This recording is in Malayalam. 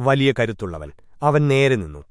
വലിയ കരുത്തുള്ളവൻ. അവൻ നേരെ നിന്നു.